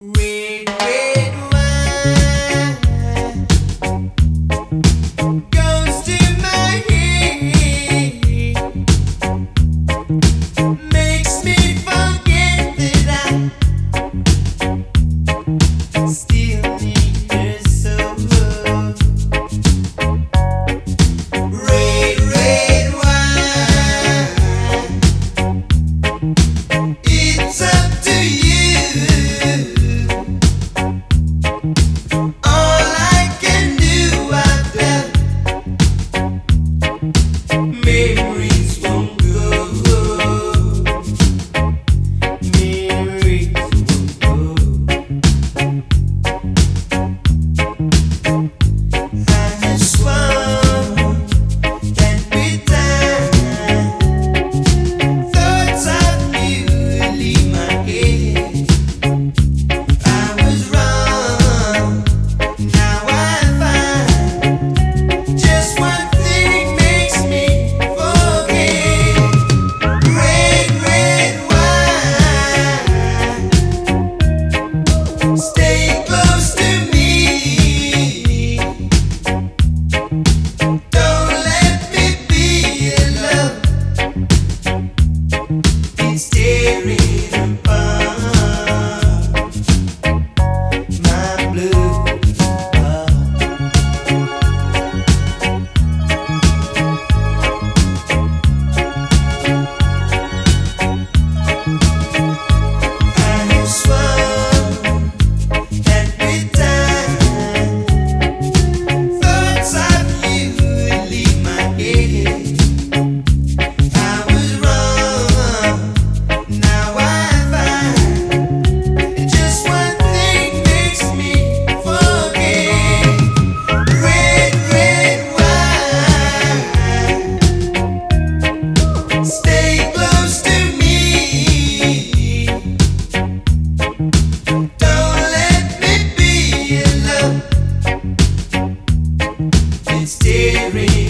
Red, red wine. Girl. staring. weary.